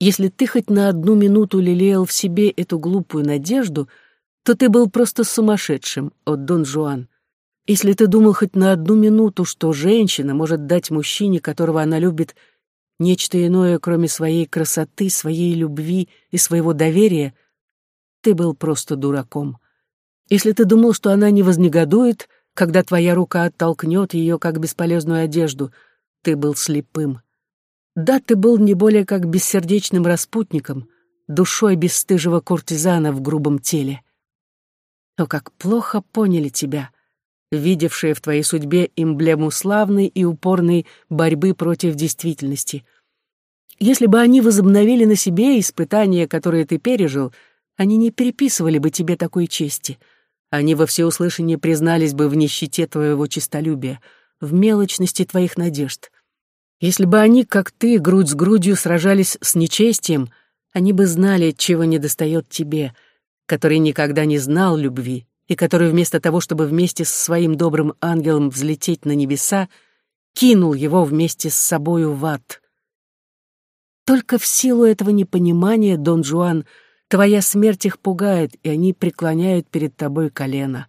Если ты хоть на одну минуту лелеял в себе эту глупую надежду, то ты был просто сумасшедшим, от Дон Жуан. Если ты думал хоть на одну минуту, что женщина может дать мужчине, которого она любит, нечто иное, кроме своей красоты, своей любви и своего доверия, ты был просто дураком. Если ты думал, что она не вознегодует, когда твоя рука оттолкнет ее, как бесполезную одежду, ты был слепым. Да, ты был не более как бессердечным распутником, душой бесстыжего куртизана в грубом теле. Но как плохо поняли тебя, видевшие в твоей судьбе эмблему славной и упорной борьбы против действительности. Если бы они возобновили на себе испытания, которые ты пережил, они не переписывали бы тебе такой чести — они во всеуслышание признались бы в нищете твоего честолюбия, в мелочности твоих надежд. Если бы они, как ты, грудь с грудью сражались с нечестием, они бы знали, чего недостает тебе, который никогда не знал любви и который вместо того, чтобы вместе с своим добрым ангелом взлететь на небеса, кинул его вместе с собою в ад. Только в силу этого непонимания Дон Жуан — Твоя смерть их пугает, и они преклоняют перед тобой колено.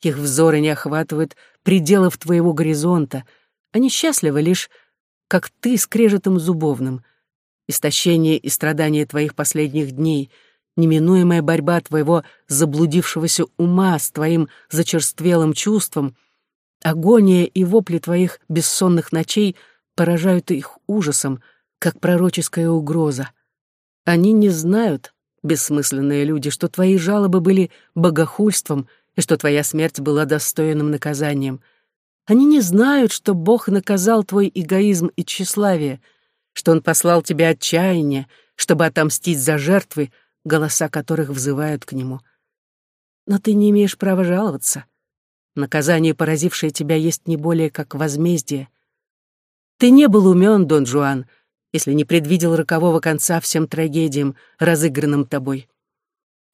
Их взоры не охватывают пределов твоего горизонта. Они счастливы лишь, как ты, скрежетом зубовным. Истощение и страдания твоих последних дней, неминуемая борьба твоего заблудившегося ума с твоим зачерствелым чувством, агония и вопли твоих бессонных ночей поражают их ужасом, как пророческая угроза. Они не знают, бессмысленные люди, что твои жалобы были богохульством и что твоя смерть была достойным наказанием. Они не знают, что Бог наказал твой эгоизм и тщеславие, что Он послал тебе отчаяние, чтобы отомстить за жертвы, голоса которых взывают к Нему. Но ты не имеешь права жаловаться. Наказание, поразившее тебя, есть не более как возмездие. Ты не был умен, Дон Жуан, — если не предвидел рокового конца всем трагедиям, разыгранным тобой.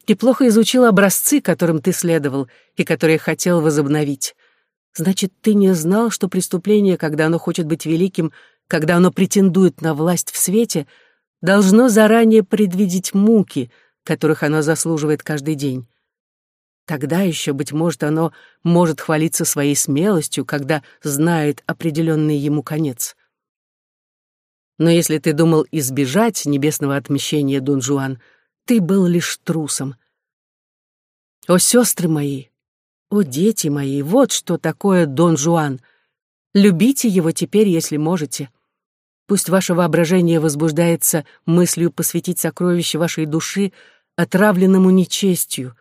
Ты плохо изучил образцы, которым ты следовал и которые хотел возобновить. Значит, ты не знал, что преступление, когда оно хочет быть великим, когда оно претендует на власть в свете, должно заранее предвидеть муки, которых оно заслуживает каждый день. Тогда еще, быть может, оно может хвалиться своей смелостью, когда знает определенный ему конец. Но если ты думал избежать небесного отмещения, Дон Жуан, ты был лишь трусом. О, сестры мои, о, дети мои, вот что такое Дон Жуан. Любите его теперь, если можете. Пусть ваше воображение возбуждается мыслью посвятить сокровище вашей души отравленному нечестью.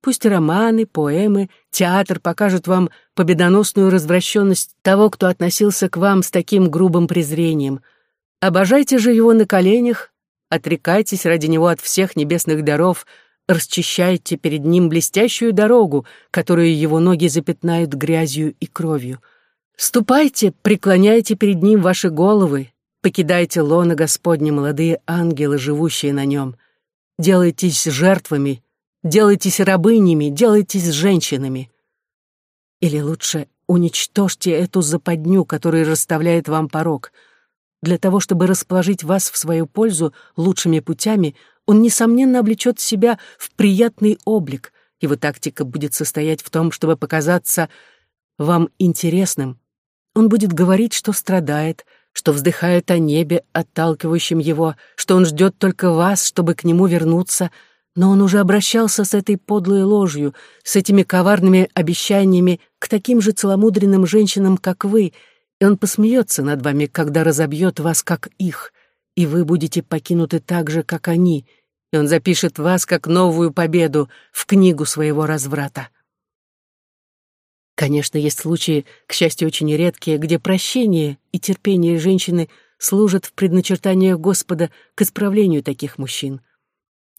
Пусть романы, поэмы, театр покажут вам победоносную развращенность того, кто относился к вам с таким грубым презрением — Обожайте же его на коленях, отрекайтесь ради него от всех небесных даров, расчищайте перед ним блестящую дорогу, которую его ноги запятнают грязью и кровью. Ступайте, преклоняйте перед ним ваши головы, покидайте лоно Господне, молодые ангелы, живущие на нем. Делайтесь жертвами, делайтесь рабынями, делайтесь женщинами. Или лучше уничтожьте эту западню, которая расставляет вам порог — для того, чтобы расположить вас в свою пользу лучшими путями, он, несомненно, облечет себя в приятный облик. Его тактика будет состоять в том, чтобы показаться вам интересным. Он будет говорить, что страдает, что вздыхает о небе, отталкивающем его, что он ждет только вас, чтобы к нему вернуться, но он уже обращался с этой подлой ложью, с этими коварными обещаниями к таким же целомудренным женщинам, как вы — и он посмеется над вами, когда разобьет вас, как их, и вы будете покинуты так же, как они, и он запишет вас как новую победу в книгу своего разврата. Конечно, есть случаи, к счастью, очень редкие, где прощение и терпение женщины служат в предначертаниях Господа к исправлению таких мужчин.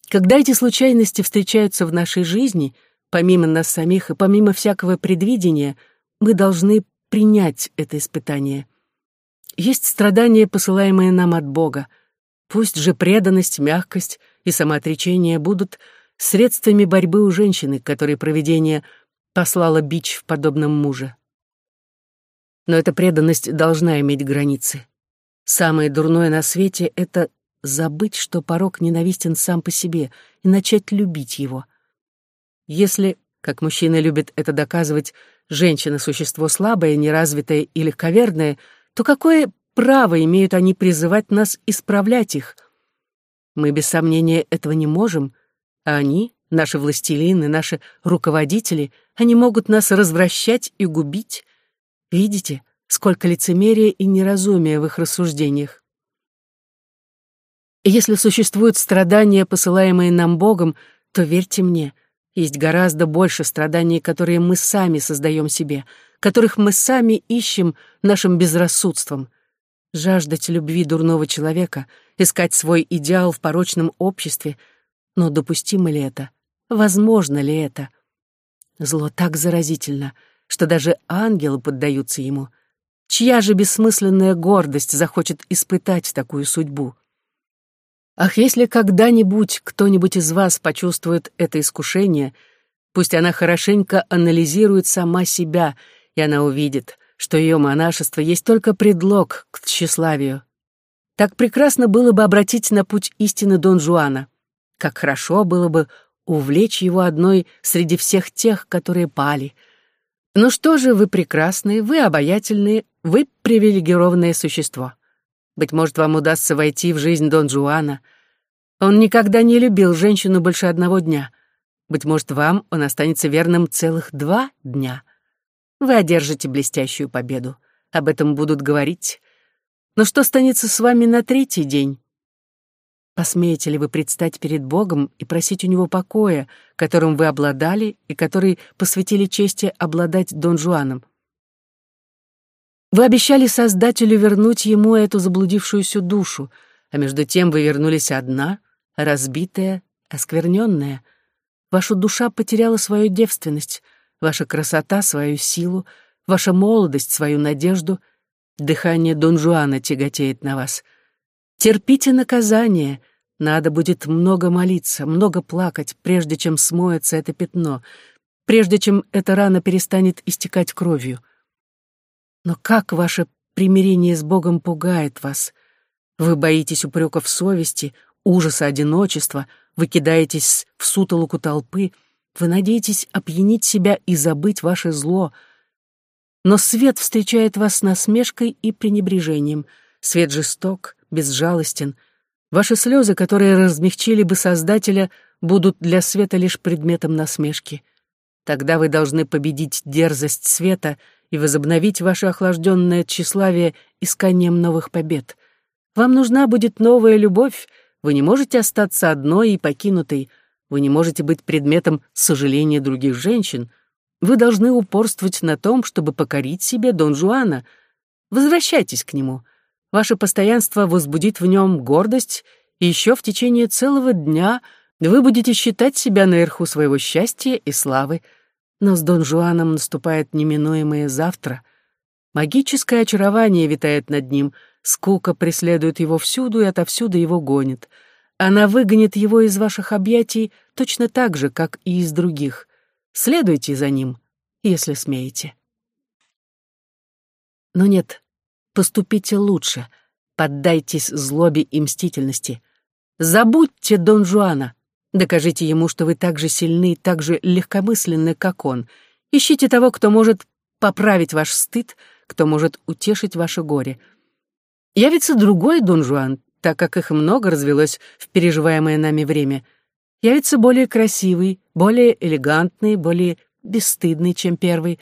Когда эти случайности встречаются в нашей жизни, помимо нас самих и помимо всякого предвидения, мы должны принять это испытание. Есть страдания, посылаемые нам от Бога. Пусть же преданность, мягкость и самоотречение будут средствами борьбы у женщины, которой провидение послало бич в подобном муже. Но эта преданность должна иметь границы. Самое дурное на свете — это забыть, что порог ненавистен сам по себе, и начать любить его. Если, как мужчины любят это доказывать, женщина — существо слабое, неразвитое и легковерное, то какое право имеют они призывать нас исправлять их? Мы, без сомнения, этого не можем, а они, наши властелины, наши руководители, они могут нас развращать и губить. Видите, сколько лицемерия и неразумия в их рассуждениях. если существуют страдания, посылаемые нам Богом, то верьте мне, есть гораздо больше страданий, которые мы сами создаем себе, которых мы сами ищем нашим безрассудством. Жаждать любви дурного человека, искать свой идеал в порочном обществе. Но допустимо ли это? Возможно ли это? Зло так заразительно, что даже ангелы поддаются ему — Чья же бессмысленная гордость захочет испытать такую судьбу? Ах, если когда-нибудь кто-нибудь из вас почувствует это искушение, пусть она хорошенько анализирует сама себя, и она увидит, что ее монашество есть только предлог к тщеславию. Так прекрасно было бы обратить на путь истины Дон Жуана. Как хорошо было бы увлечь его одной среди всех тех, которые пали. Ну что же, вы прекрасные, вы обаятельные, вы привилегированное существо. Быть может, вам удастся войти в жизнь Дон Жуана. Он никогда не любил женщину больше одного дня. Быть может, вам он останется верным целых два дня. Вы одержите блестящую победу. Об этом будут говорить. Но что станется с вами на третий день? Посмеете ли вы предстать перед Богом и просить у Него покоя, которым вы обладали и который посвятили чести обладать Дон Жуаном? Вы обещали Создателю вернуть ему эту заблудившуюся душу, а между тем вы вернулись одна, разбитая, оскверненная. Ваша душа потеряла свою девственность, ваша красота — свою силу, ваша молодость — свою надежду. Дыхание Дон Жуана тяготеет на вас. Терпите наказание. Надо будет много молиться, много плакать, прежде чем смоется это пятно, прежде чем эта рана перестанет истекать кровью. Но как ваше примирение с Богом пугает вас? Вы боитесь упреков совести, ужаса одиночества, вы кидаетесь в сутолоку толпы, вы надеетесь опьянить себя и забыть ваше зло. Но свет встречает вас насмешкой и пренебрежением. Свет жесток, безжалостен. Ваши слезы, которые размягчили бы Создателя, будут для света лишь предметом насмешки. Тогда вы должны победить дерзость света — и возобновить ваше охлажденное тщеславие исканием новых побед. Вам нужна будет новая любовь, вы не можете остаться одной и покинутой, вы не можете быть предметом сожаления других женщин, вы должны упорствовать на том, чтобы покорить себе Дон Жуана. Возвращайтесь к нему. Ваше постоянство возбудит в нем гордость, и еще в течение целого дня вы будете считать себя наверху своего счастья и славы — но с Дон Жуаном наступает неминуемое завтра. Магическое очарование витает над ним, скука преследует его всюду и отовсюду его гонит. Она выгонит его из ваших объятий точно так же, как и из других. Следуйте за ним, если смеете. Но нет, поступите лучше, поддайтесь злобе и мстительности. Забудьте Дон Жуана, Докажите ему, что вы так же сильны, так же легкомысленны, как он. Ищите того, кто может поправить ваш стыд, кто может утешить ваше горе. Явится другой Дон Жуан, так как их много развелось в переживаемое нами время. Явится более красивый, более элегантный, более бесстыдный, чем первый.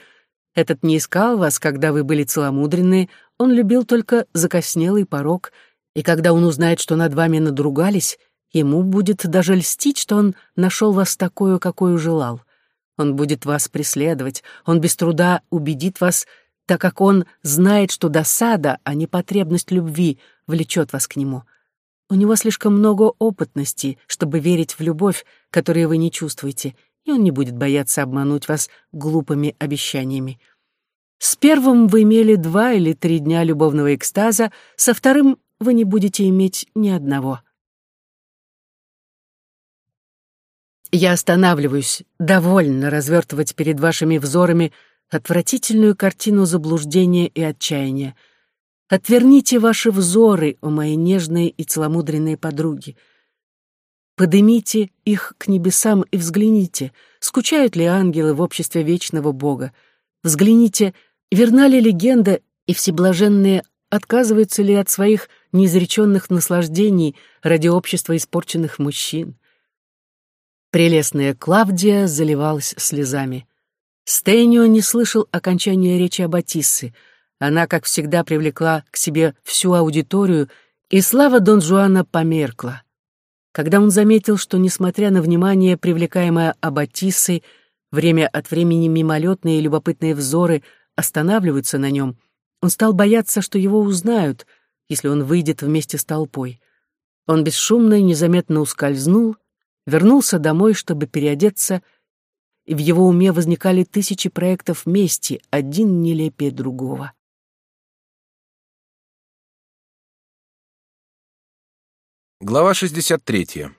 Этот не искал вас, когда вы были целомудренные, он любил только закоснелый порог, и когда он узнает, что над вами надругались, Ему будет даже льстить, что он нашел вас такую, какую желал. Он будет вас преследовать, он без труда убедит вас, так как он знает, что досада, а не потребность любви влечет вас к нему. У него слишком много опытности, чтобы верить в любовь, которую вы не чувствуете, и он не будет бояться обмануть вас глупыми обещаниями. С первым вы имели два или три дня любовного экстаза, со вторым вы не будете иметь ни одного. Я останавливаюсь, довольно развертывать перед вашими взорами отвратительную картину заблуждения и отчаяния. Отверните ваши взоры, о мои нежные и целомудренные подруги. Подымите их к небесам и взгляните, скучают ли ангелы в обществе вечного Бога. Взгляните, верна ли легенда, и всеблаженные отказываются ли от своих неизреченных наслаждений ради общества испорченных мужчин. Прелестная Клавдия заливалась слезами. Стейнио не слышал окончания речи Аббатиссы. Она, как всегда, привлекла к себе всю аудиторию, и слава Дон Жуана померкла. Когда он заметил, что, несмотря на внимание, привлекаемое Аббатиссой, время от времени мимолетные и любопытные взоры останавливаются на нем, он стал бояться, что его узнают, если он выйдет вместе с толпой. Он бесшумно и незаметно ускользнул, вернулся домой, чтобы переодеться, и в его уме возникали тысячи проектов мести, один нелепее другого. Глава 63.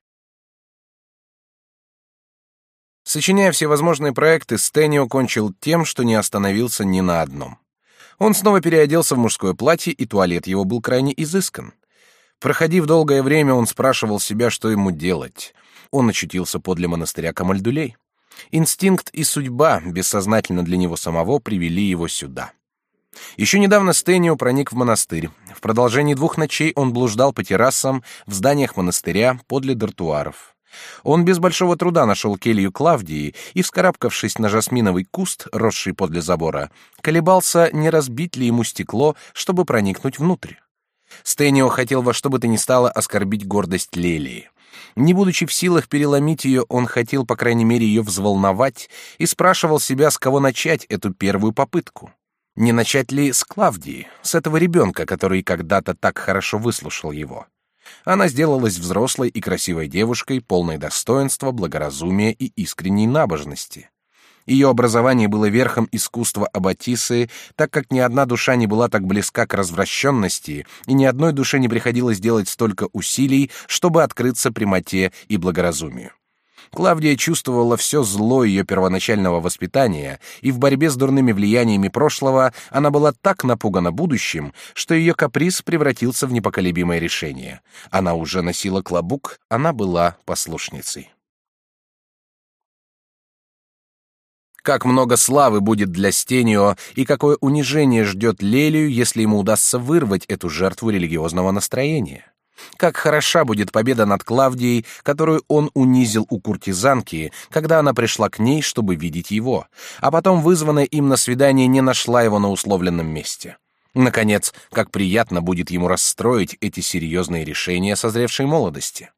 Сочиняя всевозможные проекты, Стэнио кончил тем, что не остановился ни на одном. Он снова переоделся в мужское платье, и туалет его был крайне изыскан. Проходив долгое время, он спрашивал себя, что ему делать. Он очутился подле монастыря Камальдулей. Инстинкт и судьба, бессознательно для него самого, привели его сюда. Еще недавно Стэнио проник в монастырь. В продолжении двух ночей он блуждал по террасам в зданиях монастыря подле дартуаров. Он без большого труда нашел келью Клавдии и, вскарабкавшись на жасминовый куст, росший подле забора, колебался, не разбить ли ему стекло, чтобы проникнуть внутрь. Стэнио хотел во что бы то ни стало оскорбить гордость Лелии. Не будучи в силах переломить ее, он хотел, по крайней мере, ее взволновать и спрашивал себя, с кого начать эту первую попытку. Не начать ли с Клавдии, с этого ребенка, который когда-то так хорошо выслушал его? Она сделалась взрослой и красивой девушкой, полной достоинства, благоразумия и искренней набожности. Ее образование было верхом искусства Аббатисы, так как ни одна душа не была так близка к развращенности, и ни одной душе не приходилось делать столько усилий, чтобы открыться прямоте и благоразумию. Клавдия чувствовала все зло ее первоначального воспитания, и в борьбе с дурными влияниями прошлого она была так напугана будущим, что ее каприз превратился в непоколебимое решение. Она уже носила клобук, она была послушницей. Как много славы будет для Стенио и какое унижение ждет Лелию, если ему удастся вырвать эту жертву религиозного настроения. Как хороша будет победа над Клавдией, которую он унизил у куртизанки, когда она пришла к ней, чтобы видеть его, а потом, вызванная им на свидание, не нашла его на условленном месте. Наконец, как приятно будет ему расстроить эти серьезные решения созревшей молодости.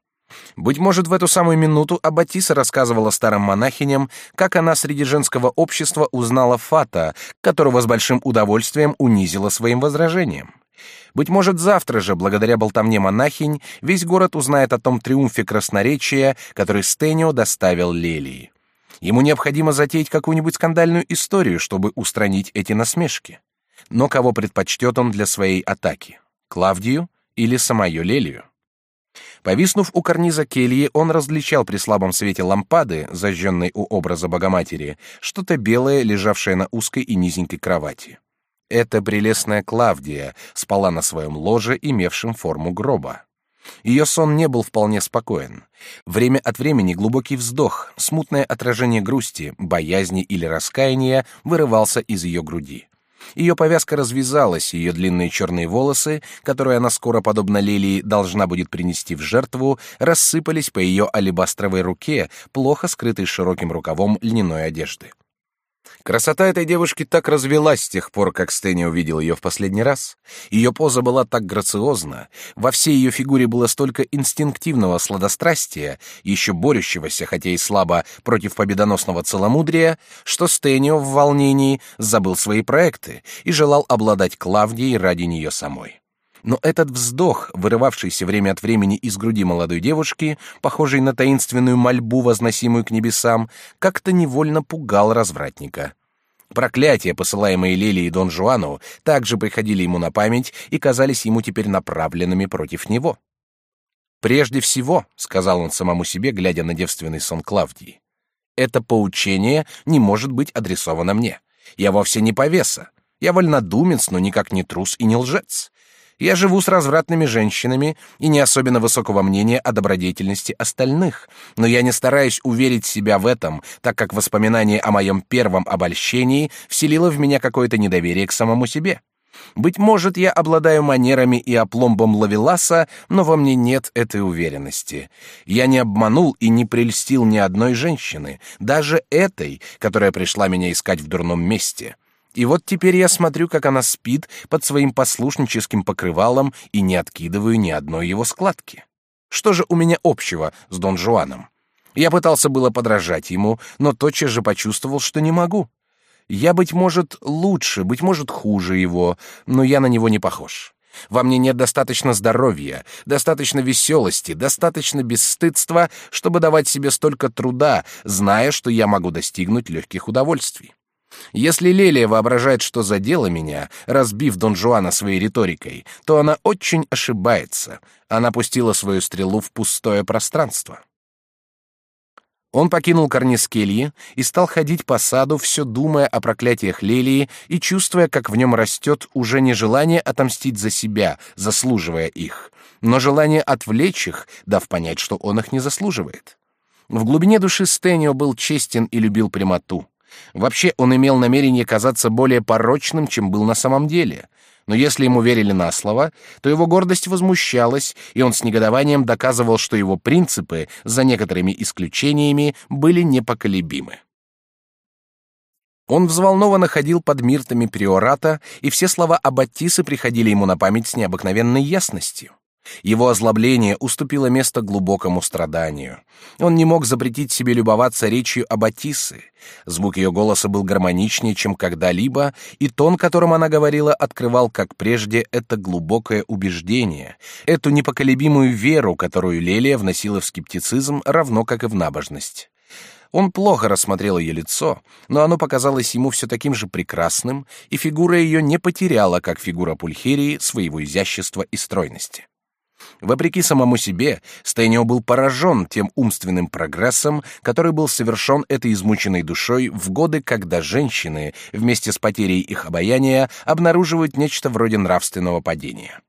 Быть может, в эту самую минуту Аббатиса рассказывала старым монахиням, как она среди женского общества узнала Фата, которого с большим удовольствием унизила своим возражением. Быть может, завтра же, благодаря болтовне монахинь, весь город узнает о том триумфе красноречия, который Стэнио доставил Лелии. Ему необходимо затеять какую-нибудь скандальную историю, чтобы устранить эти насмешки. Но кого предпочтет он для своей атаки? Клавдию или самую Лелию? Повиснув у карниза кельи, он различал при слабом свете лампады, зажженной у образа Богоматери, что-то белое, лежавшее на узкой и низенькой кровати. Эта прелестная Клавдия спала на своем ложе, имевшем форму гроба. Ее сон не был вполне спокоен. Время от времени глубокий вздох, смутное отражение грусти, боязни или раскаяния вырывался из ее груди. Ее повязка развязалась, ее длинные черные волосы, которые она скоро, подобно лилии, должна будет принести в жертву, рассыпались по ее алебастровой руке, плохо скрытой широким рукавом льняной одежды. Красота этой девушки так развелась с тех пор, как Стэнни увидел ее в последний раз. Ее поза была так грациозна, во всей ее фигуре было столько инстинктивного сладострастия, еще борющегося, хотя и слабо, против победоносного целомудрия, что Стэнио в волнении забыл свои проекты и желал обладать Клавдией ради нее самой. Но этот вздох, вырывавшийся время от времени из груди молодой девушки, похожий на таинственную мольбу, возносимую к небесам, как-то невольно пугал развратника. Проклятия, посылаемые Лили и Дон Жуану, также приходили ему на память и казались ему теперь направленными против него. «Прежде всего», — сказал он самому себе, глядя на девственный сон Клавдии, — «это поучение не может быть адресовано мне. Я вовсе не повеса. Я вольнодумец, но никак не трус и не лжец. Я живу с развратными женщинами и не особенно высокого мнения о добродетельности остальных, но я не стараюсь уверить себя в этом, так как воспоминание о моем первом обольщении вселило в меня какое-то недоверие к самому себе. Быть может, я обладаю манерами и опломбом Лавеласа, но во мне нет этой уверенности. Я не обманул и не прельстил ни одной женщины, даже этой, которая пришла меня искать в дурном месте. И вот теперь я смотрю, как она спит под своим послушническим покрывалом и не откидываю ни одной его складки. Что же у меня общего с Дон Жуаном? Я пытался было подражать ему, но тотчас же почувствовал, что не могу. Я, быть может, лучше, быть может, хуже его, но я на него не похож. Во мне нет достаточно здоровья, достаточно веселости, достаточно бесстыдства, чтобы давать себе столько труда, зная, что я могу достигнуть легких удовольствий. Если Лелия воображает, что задела меня, разбив Дон Жуана своей риторикой, то она очень ошибается. Она пустила свою стрелу в пустое пространство. Он покинул карниз кельи и стал ходить по саду, все думая о проклятиях Лелии и чувствуя, как в нем растет уже не желание отомстить за себя, заслуживая их, но желание отвлечь их, дав понять, что он их не заслуживает. В глубине души Стэнио был честен и любил прямоту. Вообще он имел намерение казаться более порочным, чем был на самом деле. Но если ему верили на слово, то его гордость возмущалась, и он с негодованием доказывал, что его принципы, за некоторыми исключениями, были непоколебимы. Он взволнованно ходил под миртами приората, и все слова Аббатисы приходили ему на память с необыкновенной ясностью. Его озлобление уступило место глубокому страданию. Он не мог запретить себе любоваться речью Аббатисы. Звук ее голоса был гармоничнее, чем когда-либо, и тон, которым она говорила, открывал, как прежде, это глубокое убеждение, эту непоколебимую веру, которую Лелия вносила в скептицизм, равно как и в набожность. Он плохо рассмотрел ее лицо, но оно показалось ему все таким же прекрасным, и фигура ее не потеряла, как фигура Пульхерии, своего изящества и стройности. Вопреки самому себе, Стэнио был поражен тем умственным прогрессом, который был совершен этой измученной душой в годы, когда женщины, вместе с потерей их обаяния, обнаруживают нечто вроде нравственного падения.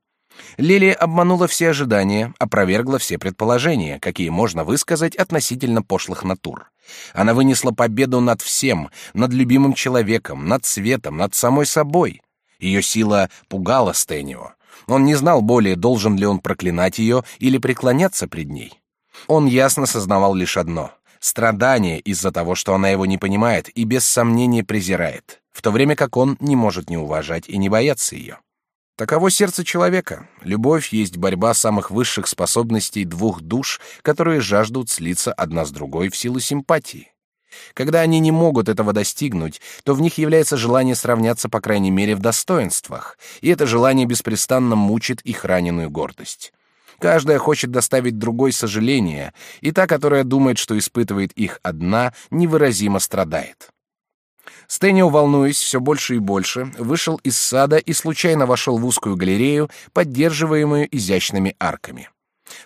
Лилия обманула все ожидания, опровергла все предположения, какие можно высказать относительно пошлых натур. Она вынесла победу над всем, над любимым человеком, над светом, над самой собой. Ее сила пугала Стэнио. Он не знал более, должен ли он проклинать ее или преклоняться пред ней. Он ясно сознавал лишь одно — страдание из-за того, что она его не понимает и без сомнения презирает, в то время как он не может не уважать и не бояться ее. Таково сердце человека. Любовь есть борьба самых высших способностей двух душ, которые жаждут слиться одна с другой в силу симпатии. Когда они не могут этого достигнуть, то в них является желание сравняться, по крайней мере, в достоинствах, и это желание беспрестанно мучит их раненую гордость. Каждая хочет доставить другой сожаление, и та, которая думает, что испытывает их одна, невыразимо страдает. Стэнио, волнуясь все больше и больше, вышел из сада и случайно вошел в узкую галерею, поддерживаемую изящными арками.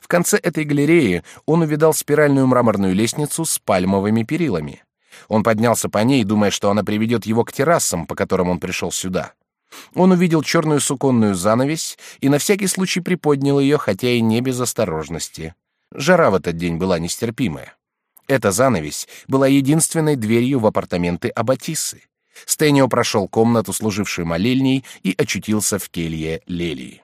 В конце этой галереи он увидал спиральную мраморную лестницу с пальмовыми перилами. Он поднялся по ней, думая, что она приведет его к террасам, по которым он пришел сюда. Он увидел черную суконную занавесь и на всякий случай приподнял ее, хотя и не без осторожности. Жара в этот день была нестерпимая. Эта занавесь была единственной дверью в апартаменты Аббатисы. Стэнио прошел комнату, служившую молельней, и очутился в келье Лелии.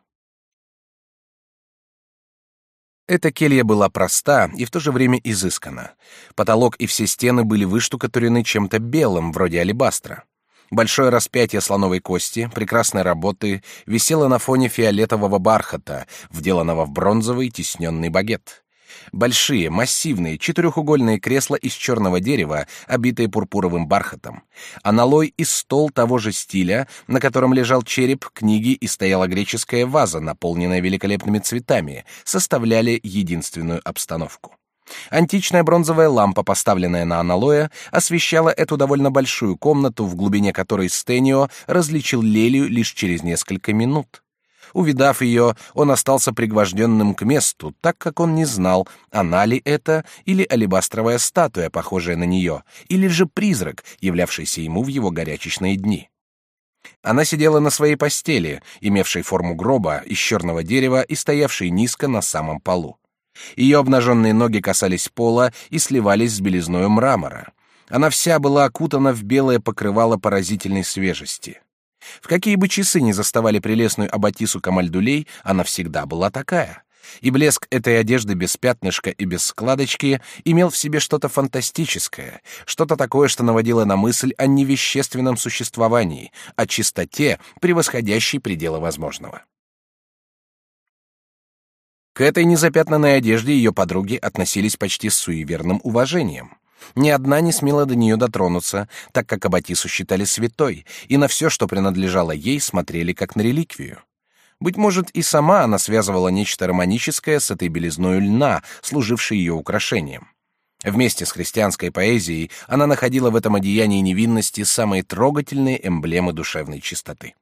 Эта келья была проста и в то же время изыскана. Потолок и все стены были выштукатурены чем-то белым, вроде алебастра. Большое распятие слоновой кости, прекрасной работы, висело на фоне фиолетового бархата, вделанного в бронзовый тисненный багет. Большие, массивные, четырехугольные кресла из черного дерева, обитые пурпуровым бархатом. Аналой и стол того же стиля, на котором лежал череп книги и стояла греческая ваза, наполненная великолепными цветами, составляли единственную обстановку. Античная бронзовая лампа, поставленная на аналоя, освещала эту довольно большую комнату, в глубине которой Стенио различил лелию лишь через несколько минут. Увидав ее, он остался пригвожденным к месту, так как он не знал, она ли это или алебастровая статуя, похожая на нее, или же призрак, являвшийся ему в его горячечные дни. Она сидела на своей постели, имевшей форму гроба из черного дерева и стоявшей низко на самом полу. Ее обнаженные ноги касались пола и сливались с белизною мрамора. Она вся была окутана в белое покрывало поразительной свежести. В какие бы часы ни заставали прелестную Аббатису Камальдулей, она всегда была такая. И блеск этой одежды без пятнышка и без складочки имел в себе что-то фантастическое, что-то такое, что наводило на мысль о невещественном существовании, о чистоте, превосходящей пределы возможного. К этой незапятнанной одежде ее подруги относились почти с суеверным уважением. Ни одна не смела до нее дотронуться, так как Аббатису считали святой, и на все, что принадлежало ей, смотрели как на реликвию. Быть может, и сама она связывала нечто романическое с этой белизной льна, служившей ее украшением. Вместе с христианской поэзией она находила в этом одеянии невинности самые трогательные эмблемы душевной чистоты.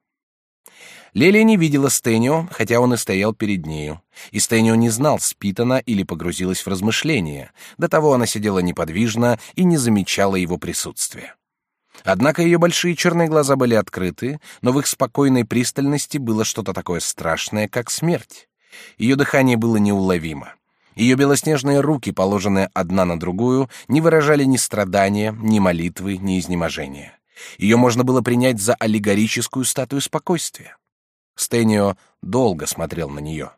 Лелия не видела Стэнио, хотя он и стоял перед нею. И Стэнио не знал, спит она или погрузилась в размышления. До того она сидела неподвижно и не замечала его присутствия. Однако ее большие черные глаза были открыты, но в их спокойной пристальности было что-то такое страшное, как смерть. Ее дыхание было неуловимо. Ее белоснежные руки, положенные одна на другую, не выражали ни страдания, ни молитвы, ни изнеможения. Ее можно было принять за аллегорическую статую спокойствия. Стэнио долго смотрел на нее.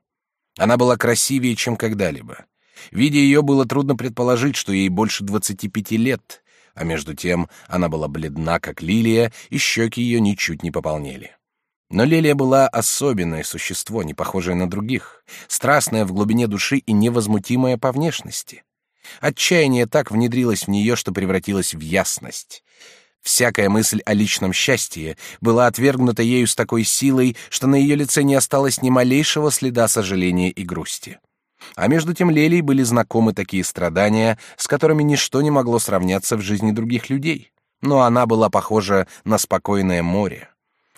Она была красивее, чем когда-либо. Видя ее, было трудно предположить, что ей больше двадцати пяти лет, а между тем она была бледна, как лилия, и щеки ее ничуть не пополнели. Но Лилия была особенное существо, не похожее на других, страстное в глубине души и невозмутимое по внешности. Отчаяние так внедрилось в нее, что превратилось в ясность. Всякая мысль о личном счастье была отвергнута ею с такой силой, что на ее лице не осталось ни малейшего следа сожаления и грусти. А между тем Лелии были знакомы такие страдания, с которыми ничто не могло сравняться в жизни других людей. Но она была похожа на спокойное море.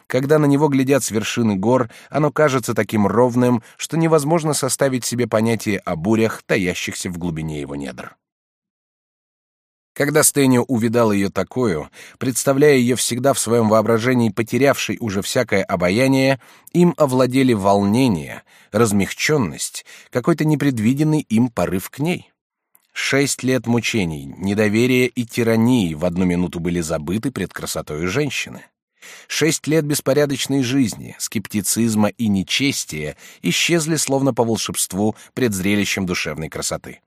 Когда на него глядят с вершины гор, оно кажется таким ровным, что невозможно составить себе понятие о бурях, таящихся в глубине его недр. Когда Стэнио увидал ее такую, представляя ее всегда в своем воображении потерявшей уже всякое обаяние, им овладели волнение, размягченность, какой-то непредвиденный им порыв к ней. Шесть лет мучений, недоверия и тирании в одну минуту были забыты пред красотой женщины. Шесть лет беспорядочной жизни, скептицизма и нечестия исчезли словно по волшебству пред зрелищем душевной красоты.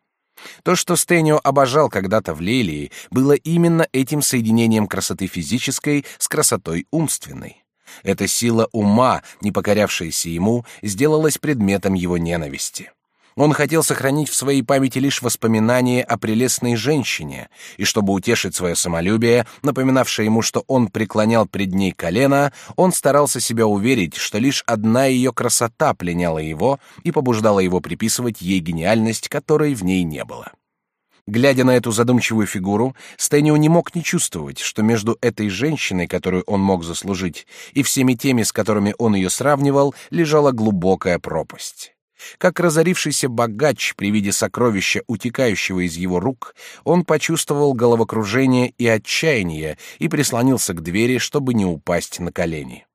То, что Стэнио обожал когда-то в Лелии, было именно этим соединением красоты физической с красотой умственной. Эта сила ума, не покорявшаяся ему, сделалась предметом его ненависти. Он хотел сохранить в своей памяти лишь воспоминания о прелестной женщине, и чтобы утешить свое самолюбие, напоминавшее ему, что он преклонял пред ней колено, он старался себя уверить, что лишь одна ее красота пленяла его и побуждала его приписывать ей гениальность, которой в ней не было. Глядя на эту задумчивую фигуру, Стэнио не мог не чувствовать, что между этой женщиной, которую он мог заслужить, и всеми теми, с которыми он ее сравнивал, лежала глубокая пропасть. Как разорившийся богач при виде сокровища, утекающего из его рук, он почувствовал головокружение и отчаяние и прислонился к двери, чтобы не упасть на колени.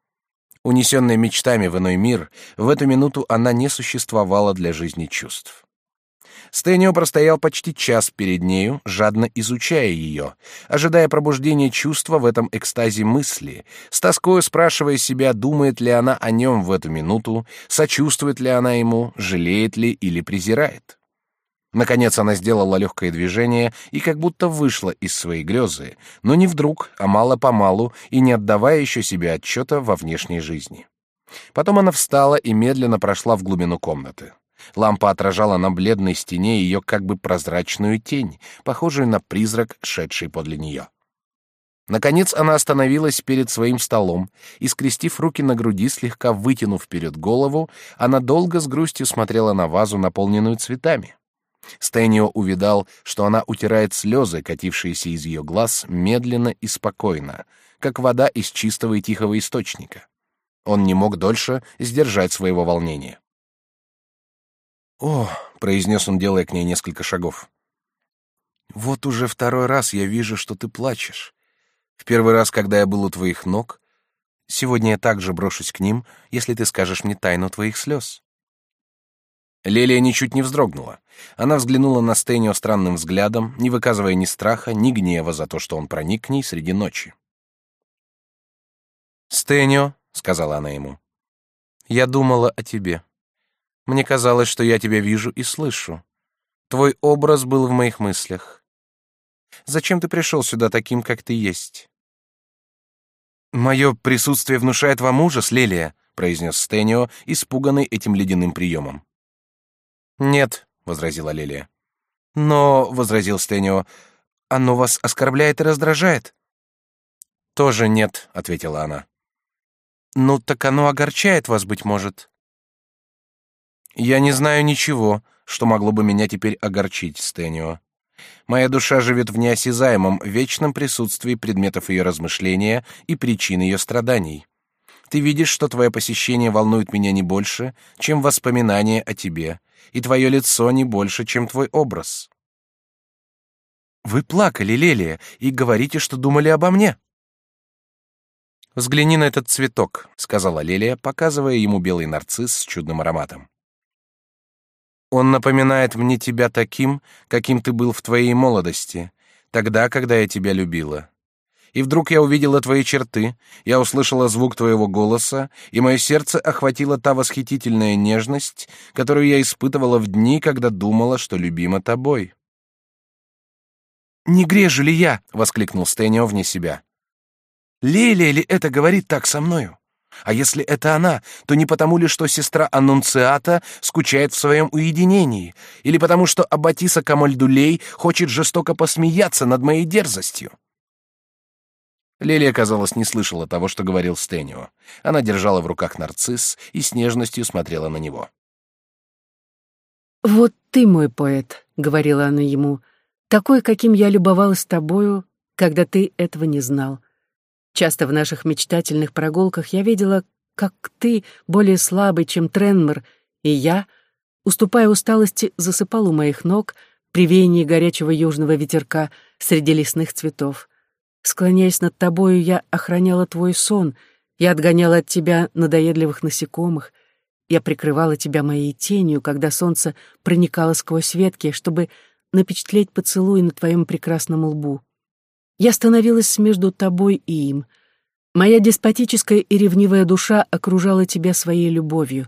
Унесенная мечтами в иной мир, в эту минуту она не существовала для жизни чувств. Стэнио простоял почти час перед нею, жадно изучая ее, ожидая пробуждения чувства в этом экстазе мысли, с тоскою спрашивая себя, думает ли она о нем в эту минуту, сочувствует ли она ему, жалеет ли или презирает. Наконец она сделала легкое движение и как будто вышла из своей грезы, но не вдруг, а мало-помалу и не отдавая еще себе отчета во внешней жизни. Потом она встала и медленно прошла в глубину комнаты. Лампа отражала на бледной стене ее как бы прозрачную тень, похожую на призрак, шедший подле нее. Наконец она остановилась перед своим столом и, скрестив руки на груди, слегка вытянув вперед голову, она долго с грустью смотрела на вазу, наполненную цветами. Стэнио увидал, что она утирает слезы, катившиеся из ее глаз, медленно и спокойно, как вода из чистого и тихого источника. Он не мог дольше сдержать своего волнения. «О!» — произнес он, делая к ней несколько шагов. «Вот уже второй раз я вижу, что ты плачешь. В первый раз, когда я был у твоих ног, Сегодня я также брошусь к ним, если ты скажешь мне тайну твоих слез». Лелия ничуть не вздрогнула. Она взглянула на Стэнио странным взглядом, не выказывая ни страха, ни гнева за то, что он проник к ней среди ночи. «Стэнио», — сказала она ему, — «я думала о тебе. Мне казалось, что я тебя вижу и слышу. Твой образ был в моих мыслях. Зачем ты пришел сюда таким, как ты есть?» «Мое присутствие внушает вам ужас, Лелия», — произнес Стэнио, испуганный этим ледяным приемом. «Нет», — возразила Лилия. «Но», — возразил Стэнио, — «оно вас оскорбляет и раздражает». «Тоже нет», — ответила она. «Ну, так оно огорчает вас, быть может». «Я не знаю ничего, что могло бы меня теперь огорчить, Стэнио. Моя душа живет в неосязаемом, вечном присутствии предметов ее размышления и причин ее страданий. Ты видишь, что твое посещение волнует меня не больше, чем воспоминания о тебе, и твое лицо не больше, чем твой образ. Вы плакали, Лелия, и говорите, что думали обо мне. Взгляни на этот цветок, сказала Лелия, показывая ему белый нарцисс с чудным ароматом. Он напоминает мне тебя таким, каким ты был в твоей молодости, тогда, когда я тебя любила и вдруг я увидела твои черты, я услышала звук твоего голоса, и мое сердце охватила та восхитительная нежность, которую я испытывала в дни, когда думала, что любима тобой. «Не грежу ли я?» — воскликнул Стэнио вне себя. «Лелия ли это говорит так со мною? А если это она, то не потому ли, что сестра Аннунциата скучает в своем уединении, или потому что Аббатиса Камальдулей хочет жестоко посмеяться над моей дерзостью?» Лилия, казалось, не слышала того, что говорил Стэнио. Она держала в руках нарцисс и с нежностью смотрела на него. «Вот ты мой поэт», — говорила она ему, — «такой, каким я любовалась тобою, когда ты этого не знал. Часто в наших мечтательных прогулках я видела, как ты, более слабый, чем Тренмер, и я, уступая усталости, засыпал у моих ног при веянии горячего южного ветерка среди лесных цветов. Склоняясь над тобою, я охраняла твой сон, я отгоняла от тебя надоедливых насекомых, я прикрывала тебя моей тенью, когда солнце проникало сквозь ветки, чтобы напечатлеть поцелуй на твоем прекрасном лбу. Я становилась между тобой и им. Моя деспотическая и ревнивая душа окружала тебя своей любовью.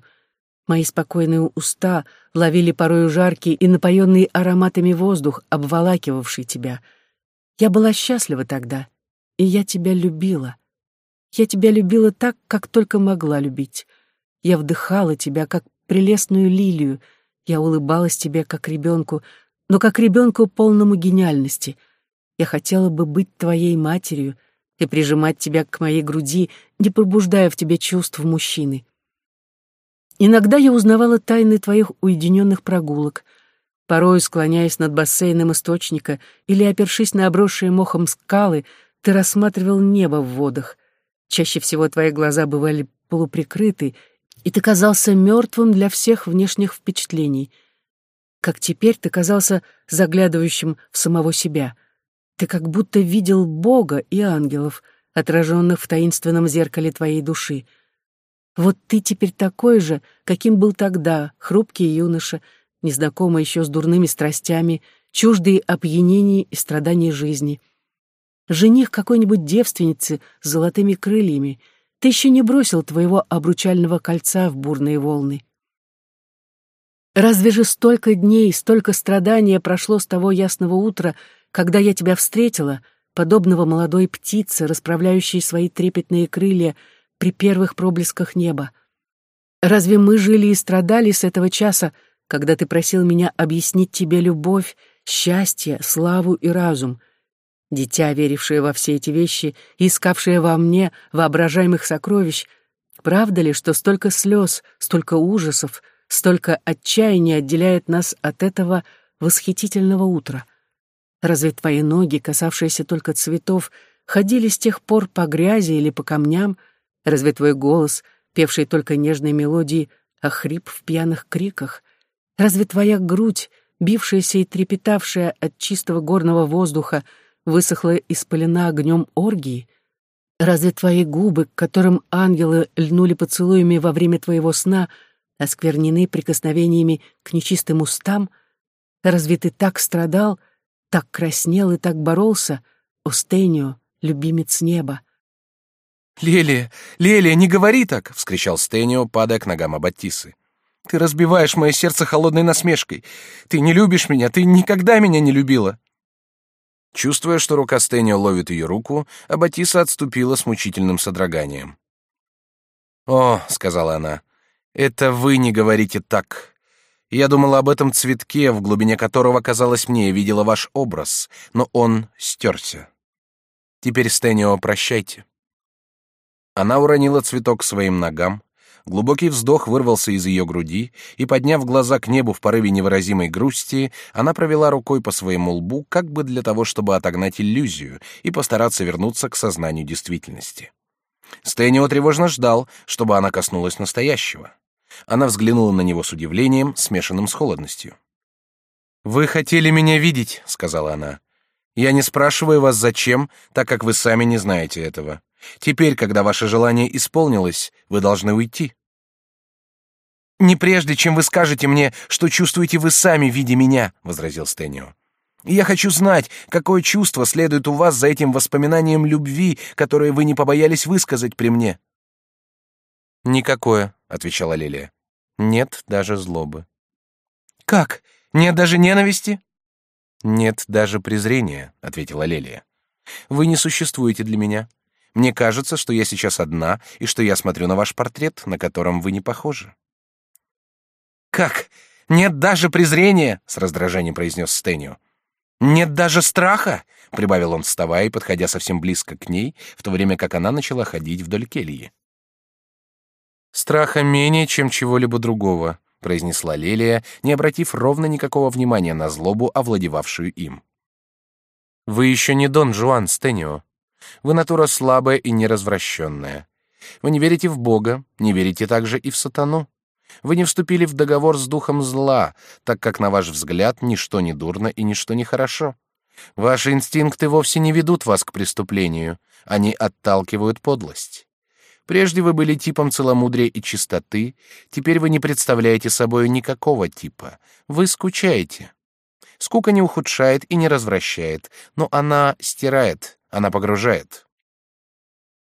Мои спокойные уста ловили порою жаркий и напоенный ароматами воздух, обволакивавший тебя — я была счастлива тогда, и я тебя любила. Я тебя любила так, как только могла любить. Я вдыхала тебя, как прелестную лилию. Я улыбалась тебе, как ребенку, но как ребенку полному гениальности. Я хотела бы быть твоей матерью и прижимать тебя к моей груди, не пробуждая в тебе чувств мужчины. Иногда я узнавала тайны твоих уединенных прогулок — Порой, склоняясь над бассейном источника или опершись на обросшие мохом скалы, ты рассматривал небо в водах. Чаще всего твои глаза бывали полуприкрыты, и ты казался мертвым для всех внешних впечатлений. Как теперь ты казался заглядывающим в самого себя. Ты как будто видел Бога и ангелов, отраженных в таинственном зеркале твоей души. Вот ты теперь такой же, каким был тогда, хрупкий юноша, незнакомый еще с дурными страстями, чуждый опьянений и страданий жизни. Жених какой-нибудь девственницы с золотыми крыльями, ты еще не бросил твоего обручального кольца в бурные волны. Разве же столько дней, столько страдания прошло с того ясного утра, когда я тебя встретила, подобного молодой птице, расправляющей свои трепетные крылья при первых проблесках неба? Разве мы жили и страдали с этого часа, когда ты просил меня объяснить тебе любовь, счастье, славу и разум. Дитя, верившее во все эти вещи и искавшее во мне воображаемых сокровищ, правда ли, что столько слез, столько ужасов, столько отчаяния отделяет нас от этого восхитительного утра? Разве твои ноги, касавшиеся только цветов, ходили с тех пор по грязи или по камням? Разве твой голос, певший только нежные мелодии, охрип в пьяных криках? Разве твоя грудь, бившаяся и трепетавшая от чистого горного воздуха, высохла и спалена огнем оргии? Разве твои губы, к которым ангелы льнули поцелуями во время твоего сна, осквернены прикосновениями к нечистым устам? Разве ты так страдал, так краснел и так боролся, Остенио, любимец неба? «Лелия, Лелия, не говори так!» — вскричал Стенио, падая к ногам Аббатисы. «Ты разбиваешь мое сердце холодной насмешкой. Ты не любишь меня, ты никогда меня не любила!» Чувствуя, что рука Стенио ловит ее руку, Аббатиса отступила с мучительным содроганием. «О», — сказала она, — «это вы не говорите так. Я думала об этом цветке, в глубине которого, казалось мне, я видела ваш образ, но он стерся. Теперь, Стенио, прощайте». Она уронила цветок к своим ногам, Глубокий вздох вырвался из ее груди, и, подняв глаза к небу в порыве невыразимой грусти, она провела рукой по своему лбу, как бы для того, чтобы отогнать иллюзию и постараться вернуться к сознанию действительности. Стэнио тревожно ждал, чтобы она коснулась настоящего. Она взглянула на него с удивлением, смешанным с холодностью. «Вы хотели меня видеть», — сказала она. «Я не спрашиваю вас, зачем, так как вы сами не знаете этого. Теперь, когда ваше желание исполнилось, вы должны уйти. Не прежде, чем вы скажете мне, что чувствуете вы сами, видя меня, возразил Стэнио. Я хочу знать, какое чувство следует у вас за этим воспоминанием любви, которое вы не побоялись высказать при мне. Никакое, отвечала Лилия. Нет даже злобы. Как? Нет даже ненависти? Нет даже презрения, ответила Лилия. Вы не существуете для меня. Мне кажется, что я сейчас одна и что я смотрю на ваш портрет, на котором вы не похожи. Как? Нет даже презрения, с раздражением произнес Стэнио. Нет даже страха, прибавил он, вставая и подходя совсем близко к ней, в то время как она начала ходить вдоль кельи. Страха менее, чем чего-либо другого, произнесла Лелия, не обратив ровно никакого внимания на злобу, овладевавшую им. Вы еще не Дон Жуан Стэнио. Вы натура слабая и неразвращенная. Вы не верите в Бога, не верите также и в сатану. Вы не вступили в договор с духом зла, так как, на ваш взгляд, ничто не дурно и ничто не хорошо. Ваши инстинкты вовсе не ведут вас к преступлению, они отталкивают подлость. Прежде вы были типом целомудрия и чистоты, теперь вы не представляете собой никакого типа. Вы скучаете. Скука не ухудшает и не развращает, но она стирает, она погружает.